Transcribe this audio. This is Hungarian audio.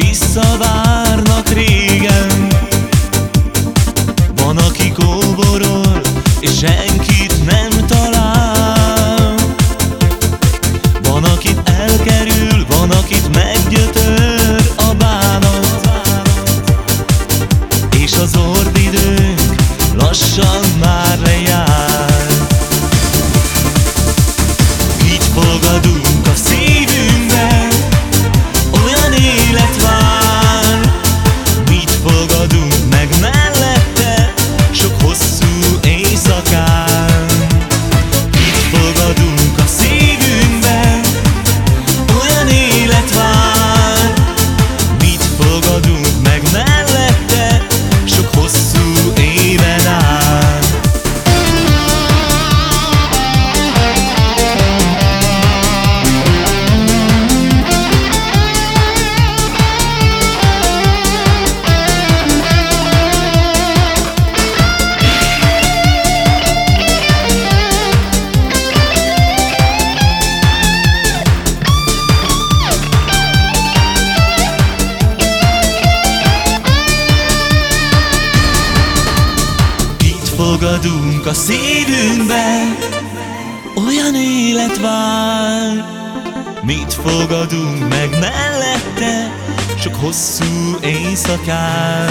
visszavárnak régen. Van, aki kóborol, és senkit nem talál. Van, akit elkerül, van, akit meggyötör a bánat. És azon fogadunk a szívünkbe Olyan élet vár. Mit fogadunk meg mellette Sok hosszú éjszakán